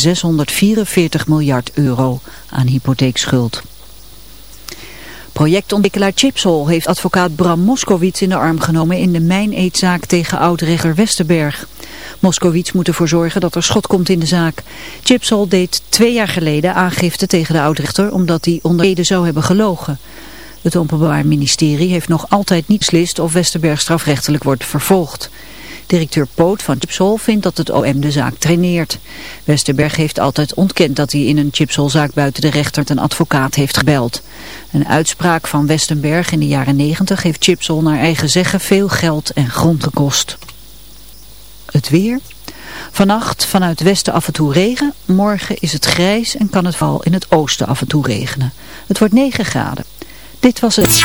644 miljard euro aan hypotheekschuld. Projectontwikkelaar Chipsol heeft advocaat Bram Moskowitz in de arm genomen in de mijn-eetzaak tegen oud Westerberg. Moskowitz moet ervoor zorgen dat er schot komt in de zaak. Chipsol deed twee jaar geleden aangifte tegen de oudrechter omdat hij onder Ede zou hebben gelogen. Het Openbaar Ministerie heeft nog altijd niet beslist of Westerberg strafrechtelijk wordt vervolgd. Directeur Poot van Chipsol vindt dat het OM de zaak traineert. Westerberg heeft altijd ontkend dat hij in een Chipsol-zaak buiten de rechter een advocaat heeft gebeld. Een uitspraak van Westenberg in de jaren 90 heeft Chipsol naar eigen zeggen veel geld en grond gekost. Het weer... Vannacht vanuit westen af en toe regen. Morgen is het grijs en kan het wel in het oosten af en toe regenen. Het wordt 9 graden. Dit was het.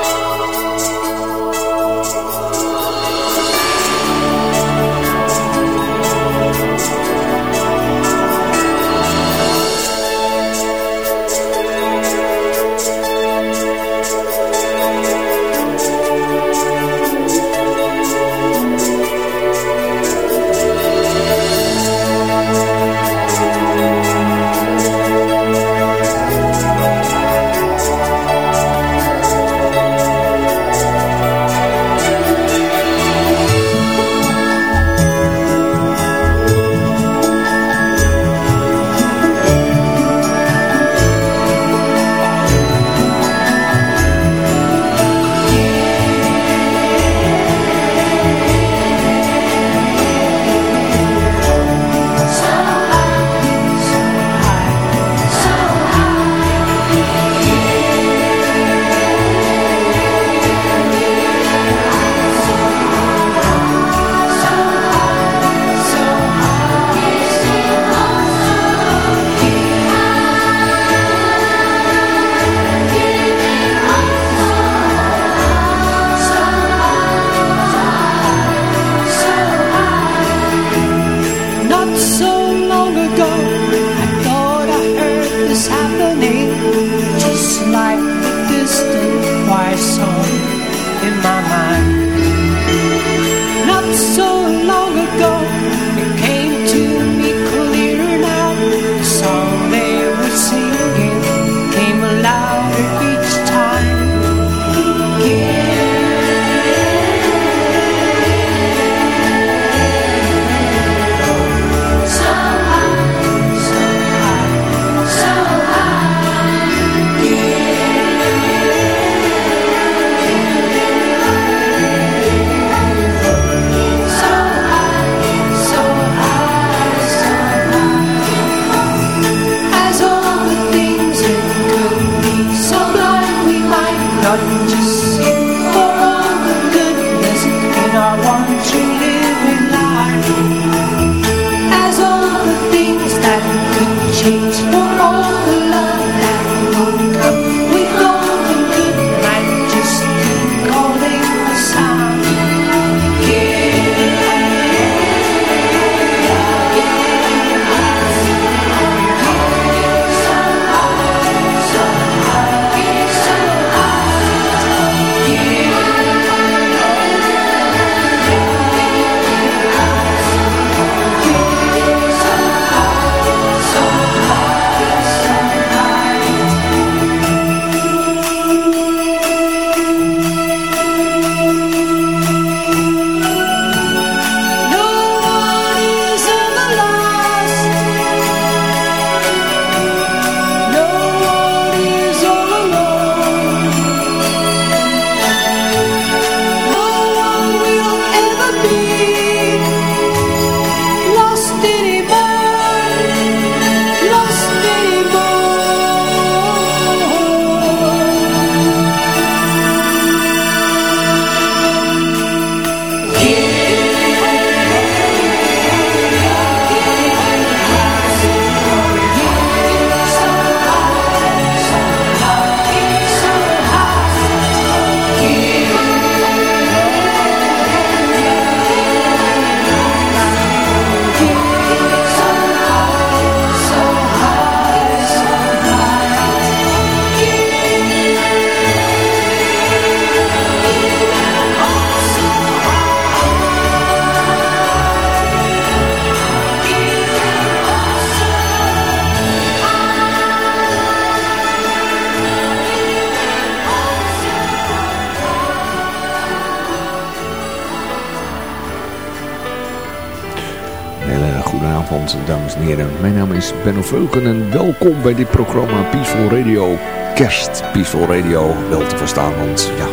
ben Benno Veuken en welkom bij dit programma Peaceful Radio. Kerst Peaceful Radio wel te verstaan, want ja,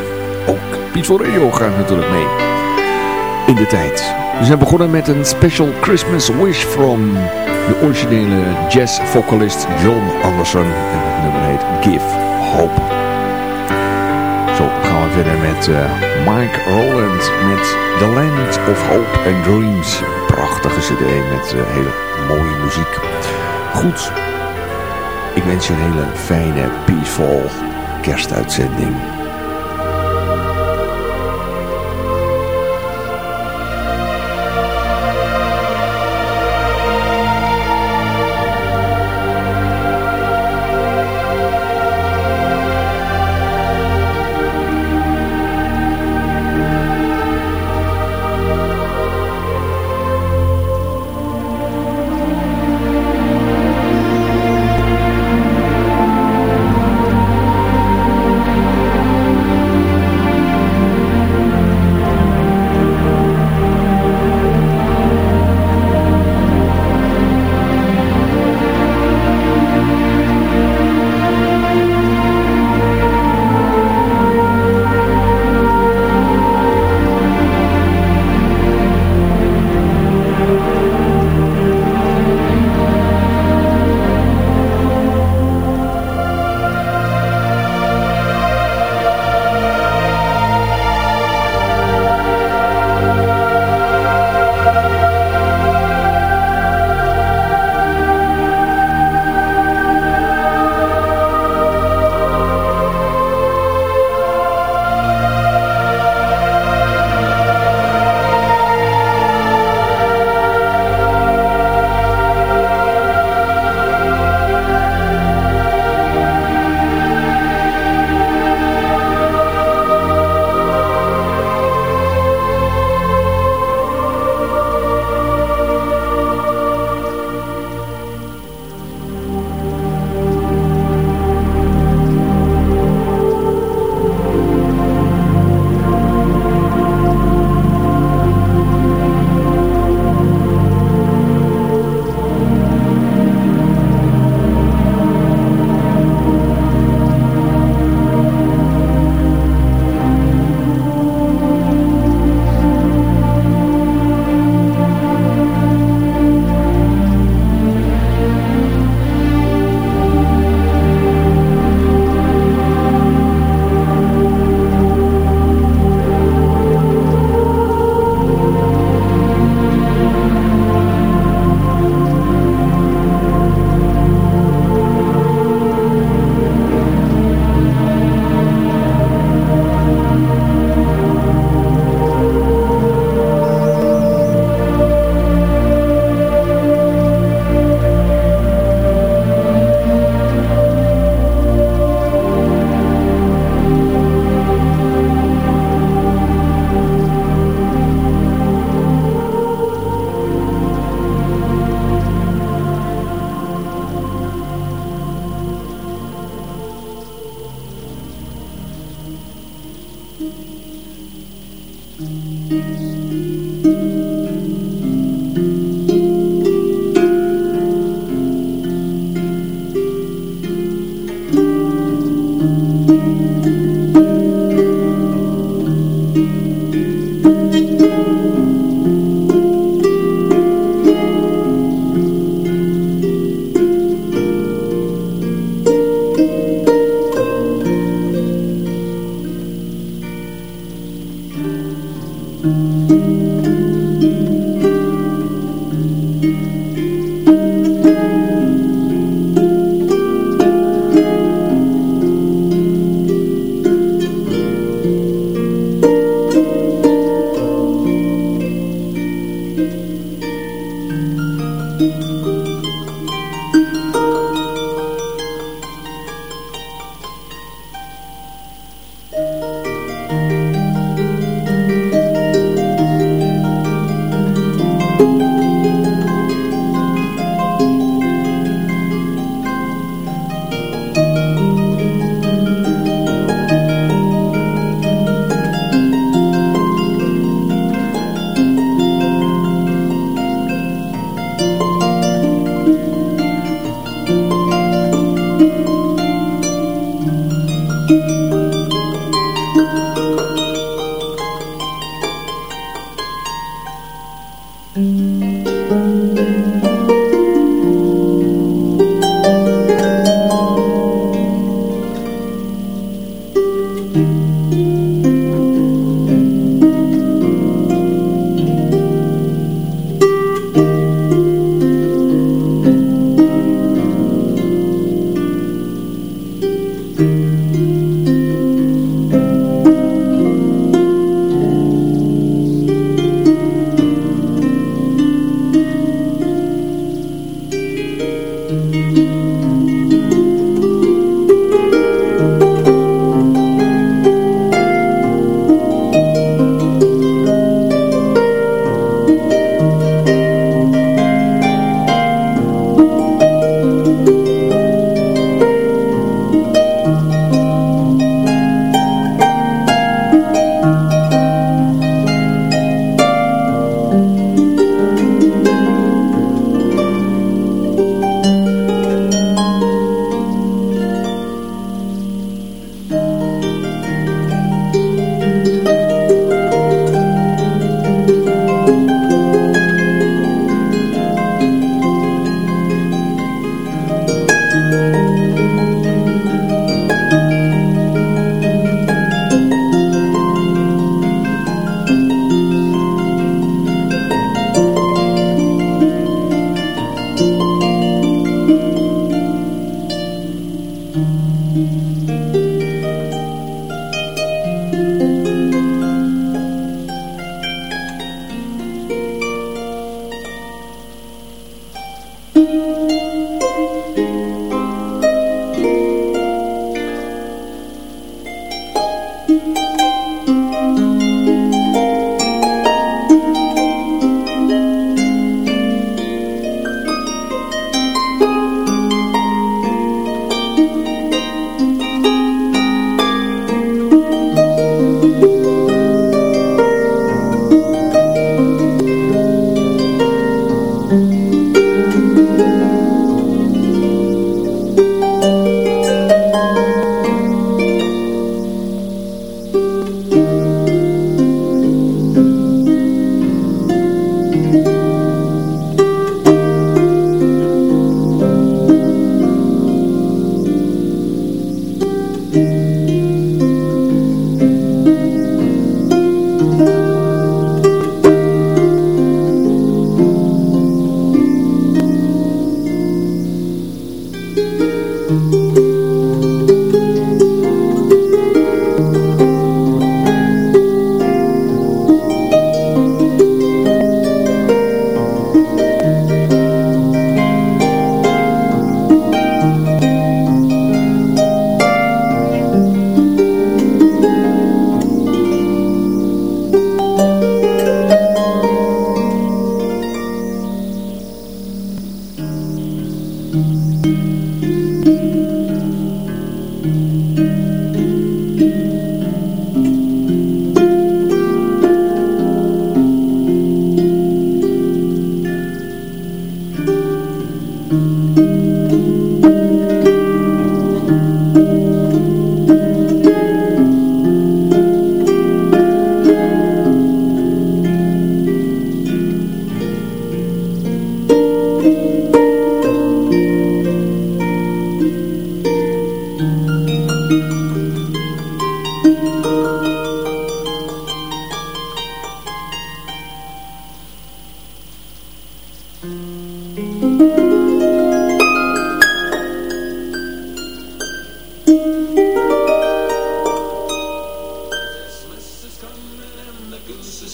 ook Peaceful Radio gaat natuurlijk mee in de tijd. We zijn begonnen met een special Christmas wish from de originele vocalist John Anderson. En het nummer heet Give Hope. Zo gaan we verder met eh, Mike Rowland met The Land of Hope and Dreams. prachtige cd met eh, hele mooie muziek goed. Ik wens je een hele fijne, peaceful kerstuitzending.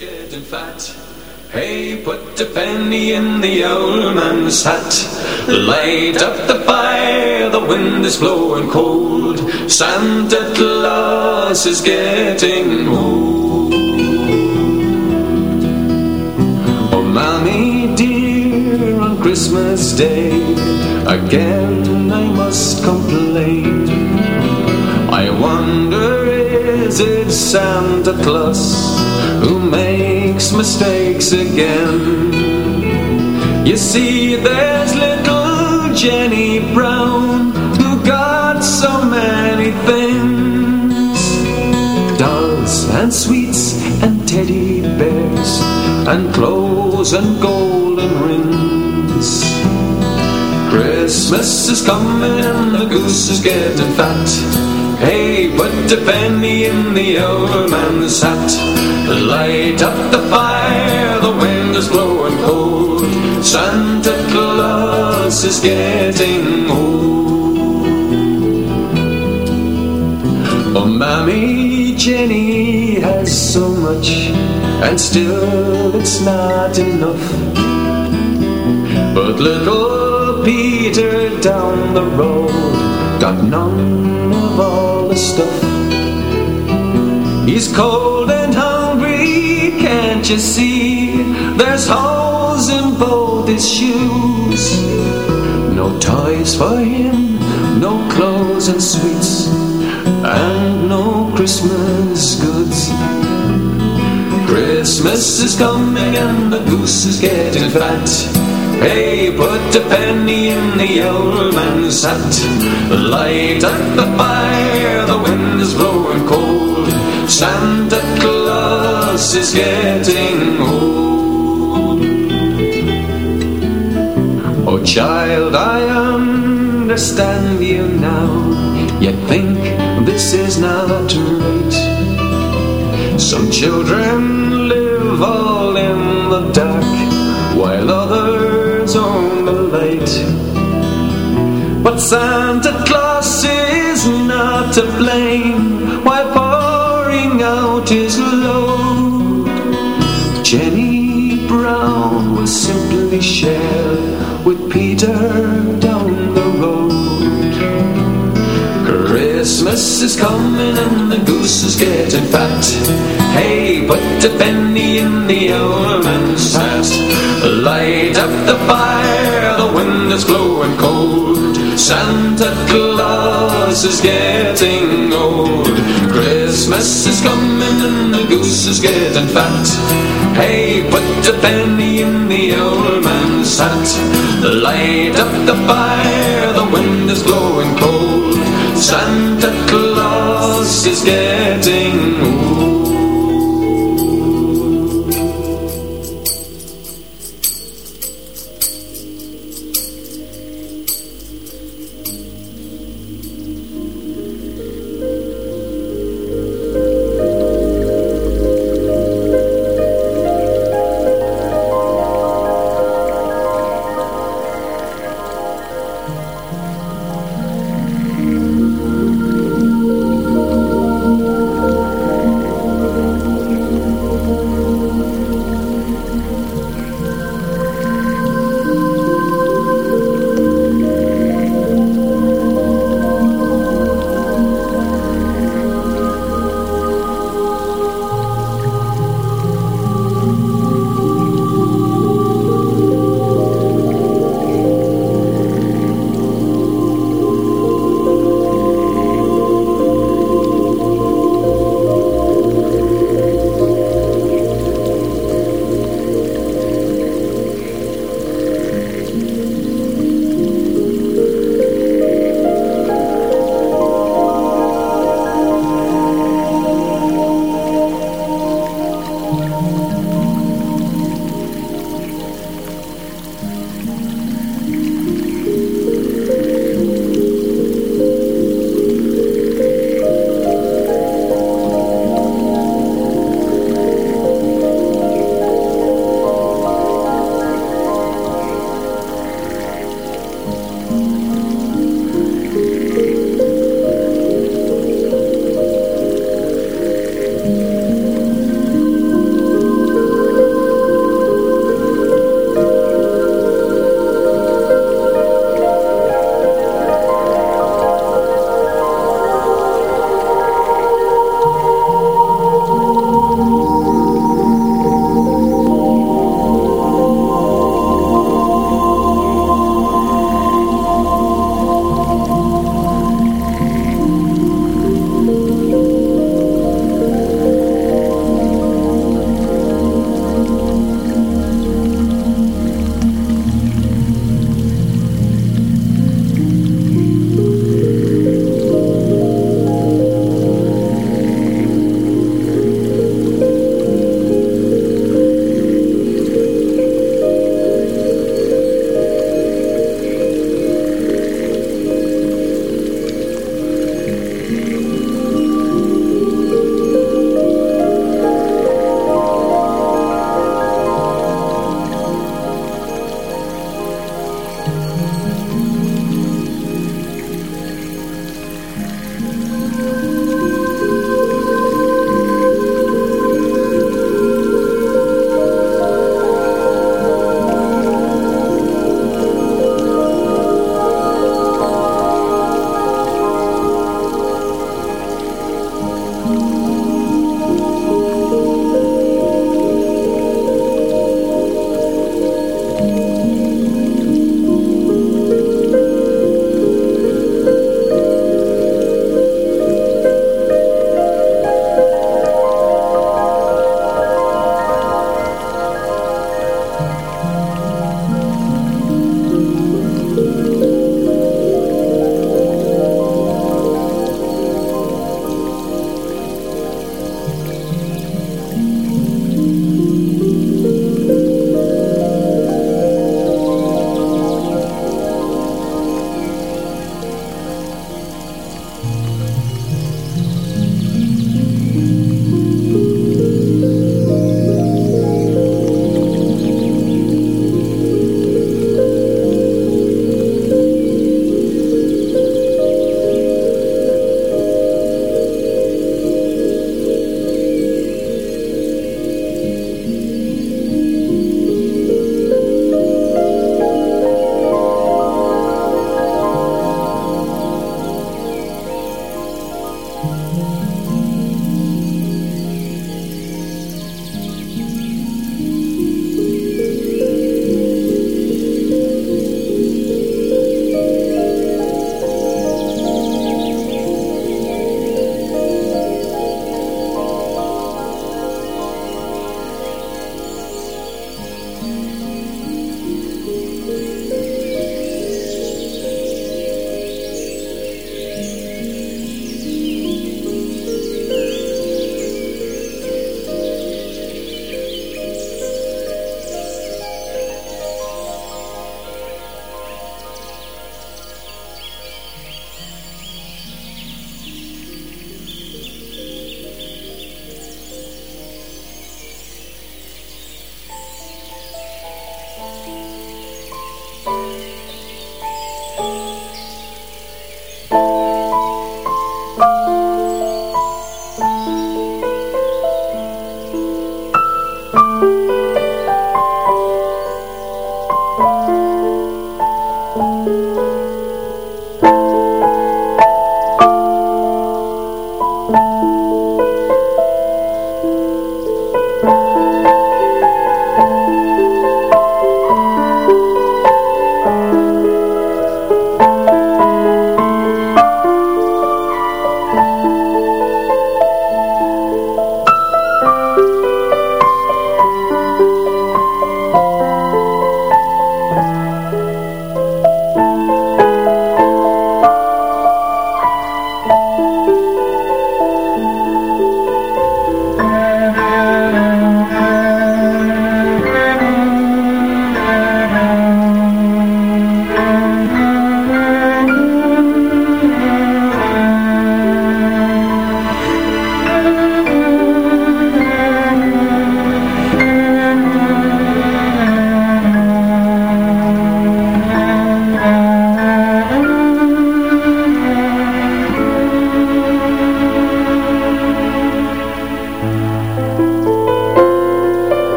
scared and fat. Hey, put a penny in the old man's hat. Light up the fire, the wind is blowing cold. Santa Claus is getting old. Oh, mommy dear, on Christmas Day, again I must complain. It's Santa Claus who makes mistakes again. You see, there's little Jenny Brown who got so many things dolls and sweets and teddy bears and clothes and golden rings. Christmas is coming, the goose is getting fat. Hey, put a penny in the old man's hat Light up the fire, the wind is blowing cold Santa Claus is getting old Oh, Mammy Jenny has so much And still it's not enough But little Peter down the road Got none of all stuff. He's cold and hungry, can't you see? There's holes in both his shoes. No toys for him, no clothes and sweets, and no Christmas goods. Christmas is coming and the goose is getting fat. Hey, put a penny in the old man's hat Light up the fire, the wind is blowing cold Santa Claus is getting old Oh child, I understand you now Yet think this is not right Some children live all in the dark While others but Santa Claus is not to blame While pouring out his load Jenny Brown was simply shared with Peter Christmas is coming and the goose is getting fat. Hey, put a penny in the old man's hat. Light up the fire, the wind is blowing cold. Santa Claus is getting old. Christmas is coming and the goose is getting fat. Hey, put a penny in the old man's hat. Light up the fire, the wind is blowing cold. Santa Claus is getting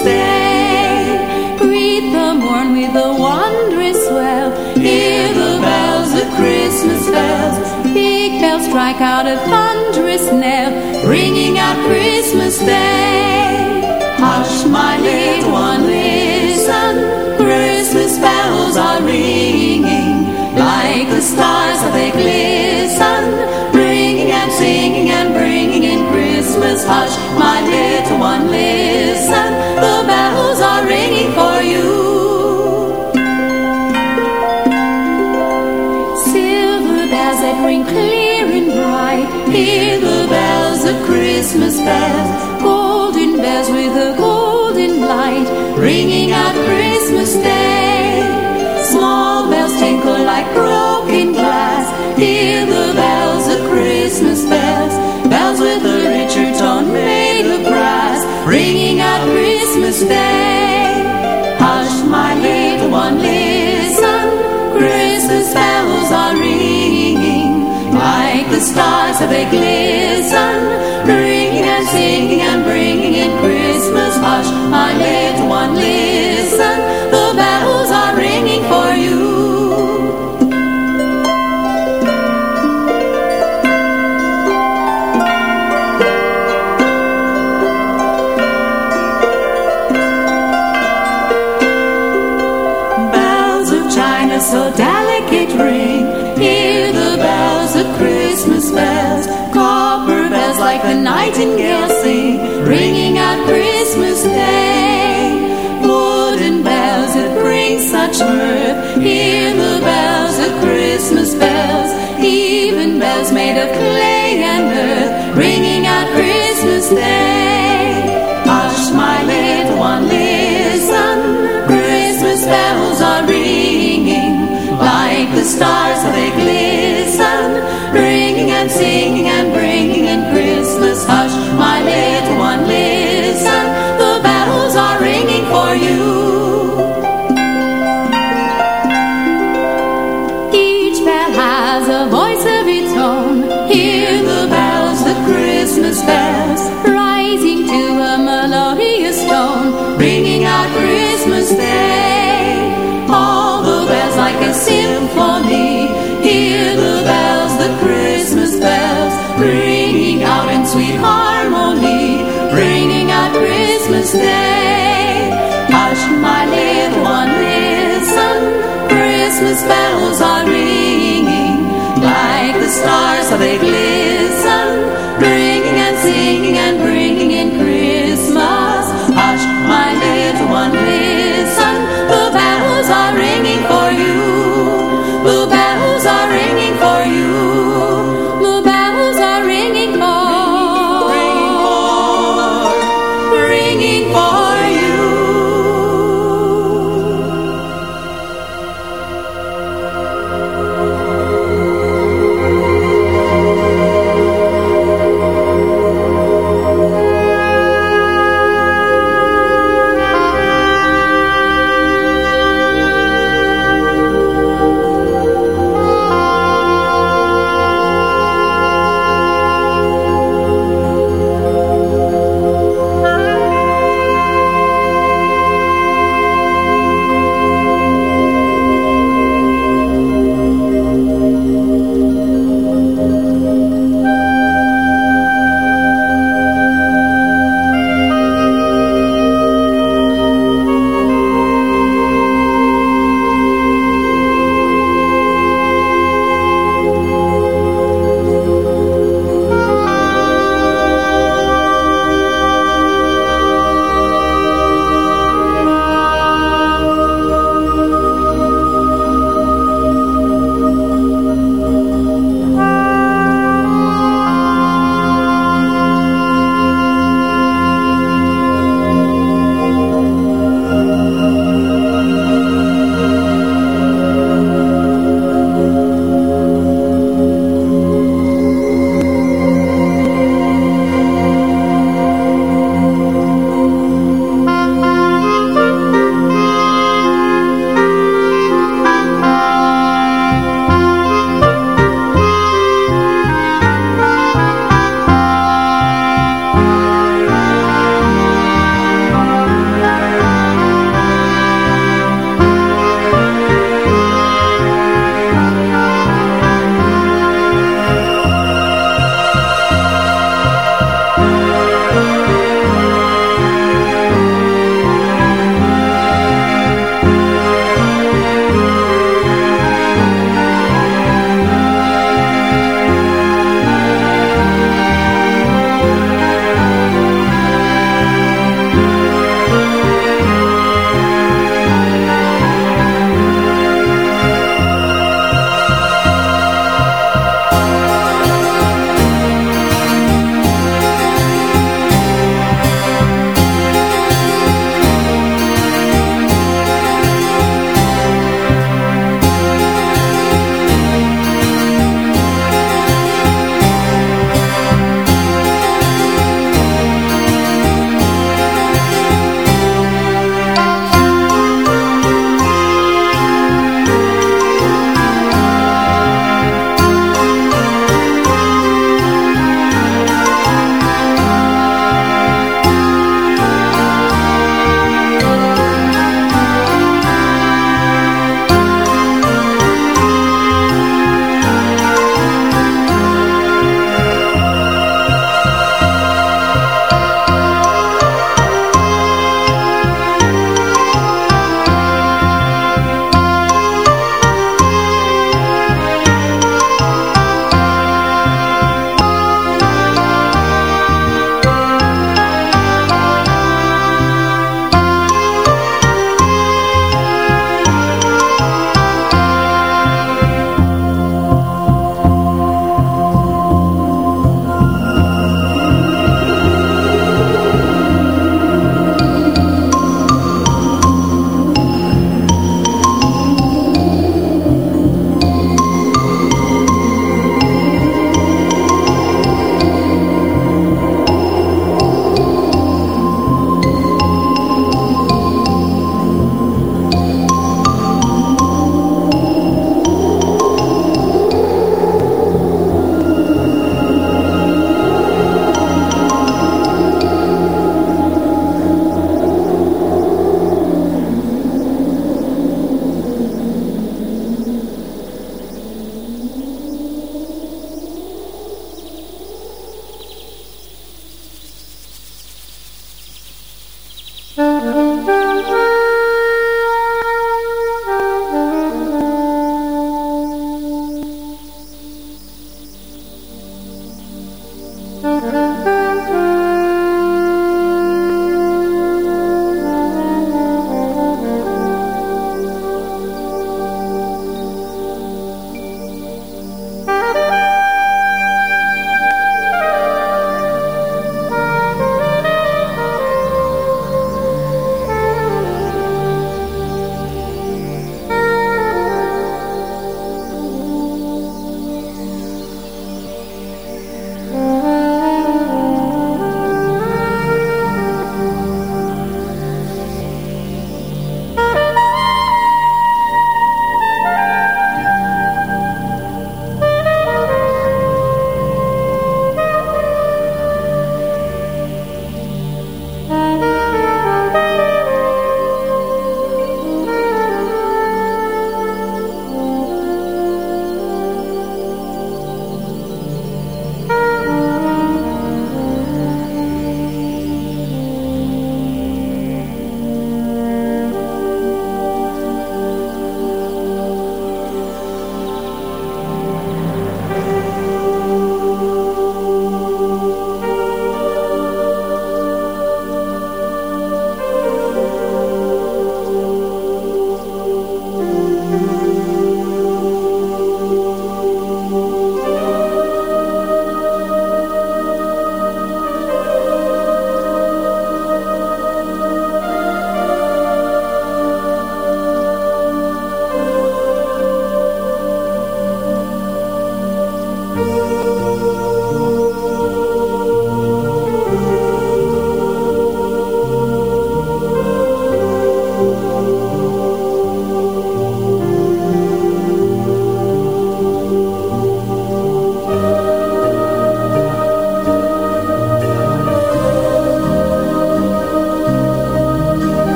stay. the morn with a wondrous wail. Hear the bells Christmas bells. Big bells strike out a thunderous knell, ringing out Christmas Day. Hush, my little one, listen. Christmas bells are ringing like the stars that they glisten. Ringing and singing and bringing in Christmas. Hush, my little one, listen ringing for you. Silver bells that ring clear and bright. Hear the bells of Christmas bells. Golden bells with a golden light. Ringing out stars they glisten, ringing and singing and bringing in Christmas. Hush, my little one, lives. stay. Wooden bells that bring such mirth, hear the bells of Christmas bells, even bells made of clay. stars how they gleam.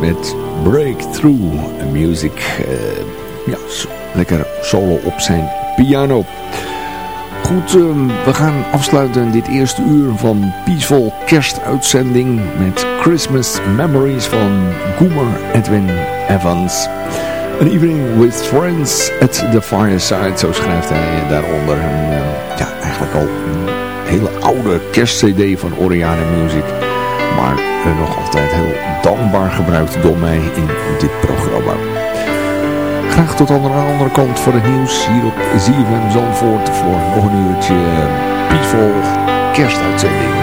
met Breakthrough Music. Eh, ja, lekker solo op zijn piano. Goed, ehm, we gaan afsluiten dit eerste uur van Peaceful Kerstuitzending met Christmas Memories van Goomer Edwin Evans. An evening with friends at the fireside, zo schrijft hij daaronder. Eh, ja, eigenlijk al een hele oude kerstcd van Oriana Music maar nog altijd heel dankbaar gebruikt door mij in dit programma. Graag tot aan de andere kant van het nieuws hier op Zierven Zandvoort voor nog een uurtje peaceful kerstuitzending.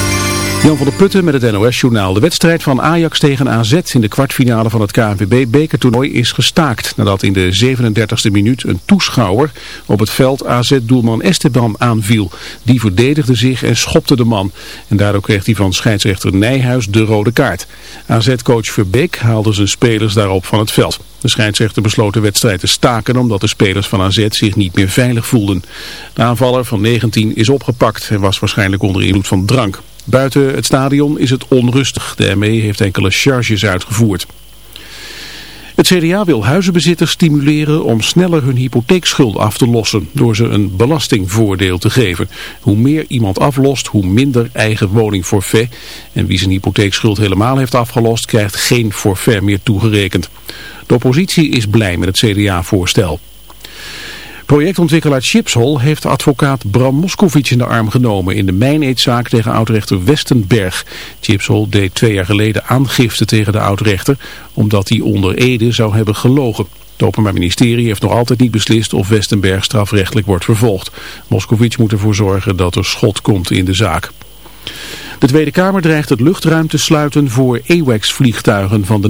Jan van der Putten met het NOS-journaal. De wedstrijd van Ajax tegen AZ in de kwartfinale van het KNVB-bekertoernooi is gestaakt... nadat in de 37e minuut een toeschouwer op het veld AZ-doelman Esteban aanviel. Die verdedigde zich en schopte de man. En daardoor kreeg hij van scheidsrechter Nijhuis de rode kaart. AZ-coach Verbeek haalde zijn spelers daarop van het veld. De scheidsrechter besloot de wedstrijd te staken omdat de spelers van AZ zich niet meer veilig voelden. De aanvaller van 19 is opgepakt en was waarschijnlijk onder invloed van drank. Buiten het stadion is het onrustig. De e heeft enkele charges uitgevoerd. Het CDA wil huizenbezitters stimuleren om sneller hun hypotheekschuld af te lossen door ze een belastingvoordeel te geven. Hoe meer iemand aflost, hoe minder eigen woning forfait. En wie zijn hypotheekschuld helemaal heeft afgelost, krijgt geen forfait meer toegerekend. De oppositie is blij met het CDA-voorstel. Projectontwikkelaar Chipshol heeft advocaat Bram Moskovic in de arm genomen in de mijneetzaak tegen oudrechter Westenberg. Chipshol deed twee jaar geleden aangifte tegen de oudrechter omdat hij onder Ede zou hebben gelogen. Het Openbaar Ministerie heeft nog altijd niet beslist of Westenberg strafrechtelijk wordt vervolgd. Moskovic moet ervoor zorgen dat er schot komt in de zaak. De Tweede Kamer dreigt het luchtruim te sluiten voor AWACS-vliegtuigen van de